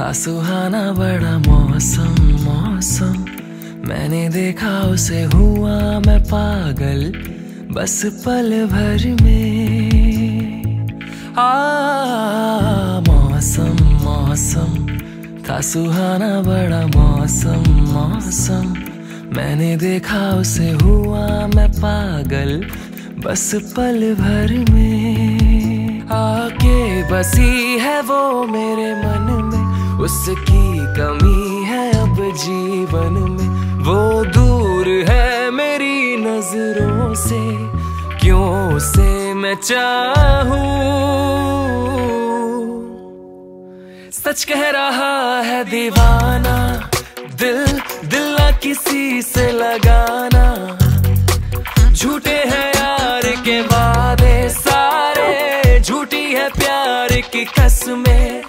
था सुहाना बड़ा मौसम मौसम। मैंने देखा उसे हुआ मैं पागल, बस पल भर में। आ, मौसम मौसम, था सुहाना बड़ा मौसम मौसम। मैंने देखा उसे हुआ मैं पागल, बस पल भर में। आके बसी वो मेरे मन में, उसकी कमी है अब जीवन में। वो दूर है मेरी नज़रों से, क्यों उसे मैं चाहूँ? सच कह रहा है दीवाना, दिल दिल किसी से लगाना। झूठे हैं यार के वादे की कसमें।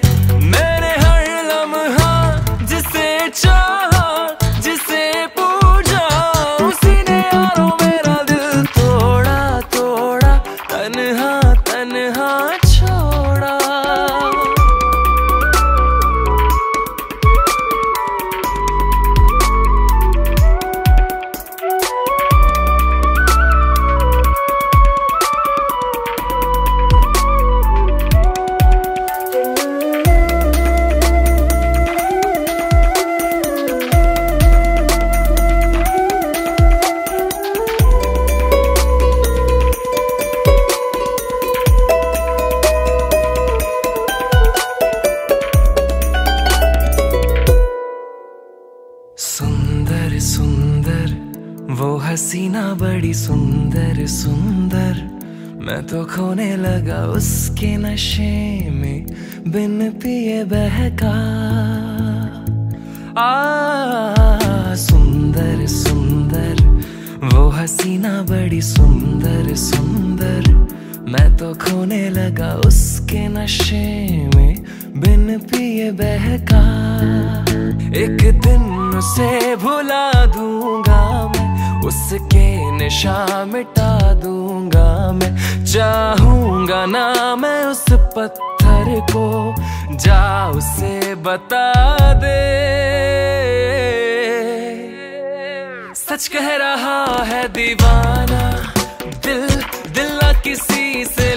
वो हसीना बड़ी सुंदर सुंदर। मैं तो खोने लगा उसके नशे में, बिन पिए बहका। आ, सुंदर सुंदर, वो हसीना बड़ी सुंदर सुंदर। मैं तो खोने लगा उसके नशे में, बिन पिए बहका। एक दिन उसे भुला दूँगा मैं, उसके निशा मिटा दूँगा मैं। चाहूँगा ना मैं उस पत्थर को, जा उसे बता दे। सच कह रहा है दीवाना, दिल दिल किसी से